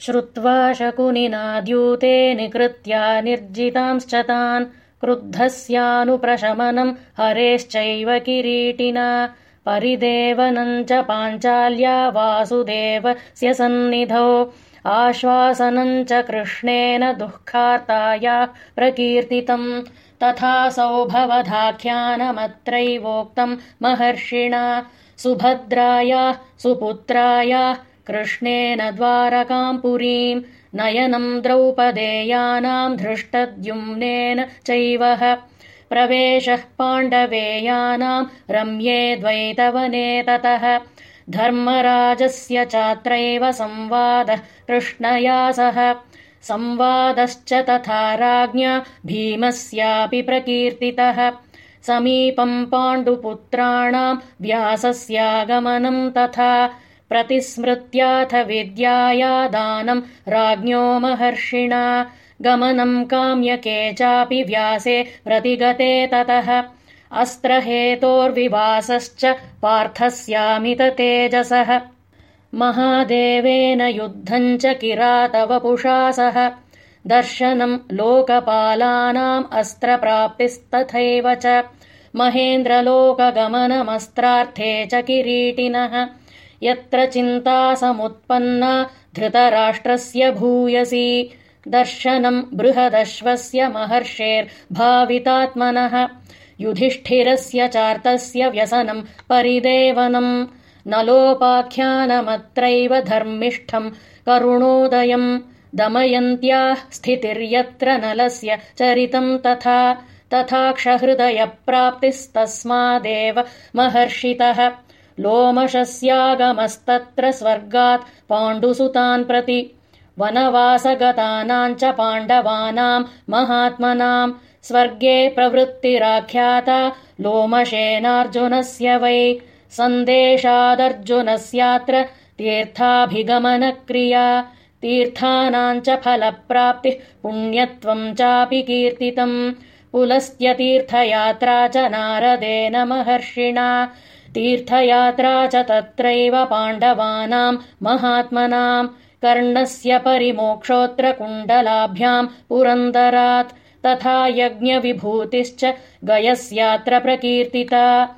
श्रुत्वा शकुनिनाद्यूते निकृत्या निर्जितांश्च तान् क्रुद्धस्यानुप्रशमनम् हरेश्चैव किरीटिना। परिदेवनम् च पाञ्चाल्या वासुदेवस्य सन्निधौ। आश्वासनम् च कृष्णेन दुःखार्ताया प्रकीर्तितम्। तथासौ भवधाख्यानमत्रैवोक्तम् महर्षिणा। सुभद्रायाः सुपुत्रायाः कृष्णेन द्वारकाम् पुरीम् नयनम् द्रौपदेयानाम् धृष्टद्युम्नेन चैवह प्रवेशः पाण्डवेयानाम् रम्ये द्वैतवने ततः। धर्मराजस्य चात्रैव संवादः कृष्णया सह। संवादश्च तथा राज्ञा भीमस्यापि प्रकीर्तितः। समीपम् पाण्डुपुत्राणाम् व्यासस्यागमनम् तथा प्रतिस्मृत्याथ विद्याया दानम् राज्ञो महर्षिणा गमनम् काम्यके चापि व्यासे प्रतिगते ततः। अस्त्रहेतोर्विवासश्च पार्थस्यामित तेजसः। महादेवेन युद्धम् च किरातवपुषा सह। दर्शनम् लोकपालानाम् अस्त्रप्राप्तिस्तथैव च। महेन्द्रलोकगमनमस्त्रार्थे च किरीटिनः यत्र चिन्ता समुत्पन्ना धृतराष्ट्रस्य भूयसी। दर्शनम् बृहदश्वस्य महर्षेर्भावितात्मनः। युधिष्ठिरस्य चार्तस्य व्यसनम् परिदेवनम् नलोपाख्यानमत्रैव धर्मिष्ठम् करुणोदयम् दमयन्त्याः स्थितिर्यत्र नलस्य चरितम् तथा। तथाक्षहृदयप्राप्तिस्तस्मादेव महर्षितः लोमशस्यागमस्तत्र स्वर्गात् पाण्डुसुतान् प्रति वनवासगतानाम् च पाण्डवानाम् महात्मनाम् स्वर्गे प्रवृत्तिराख्याता लोमशेनार्जुनस्य वै सन्देशादर्जुनस्यात्र तीर्थाभिगमनक्रिया तीर्थानाम् च फलप्राप्तिः पुण्यत्वम् चापि कीर्तितम् पुलस्त्यतीर्थयात्रा च नारदेन महर्षिणा। तीर्थयात्रा च तत्रैव पाण्डवानाम् महात्मनाम् कर्णस्य परिमोक्षोऽत्र कुण्डलाभ्याम् पुरन्दरात्। तथा यज्ञविभूतिश्च गयस्यात्र प्रकीर्तिता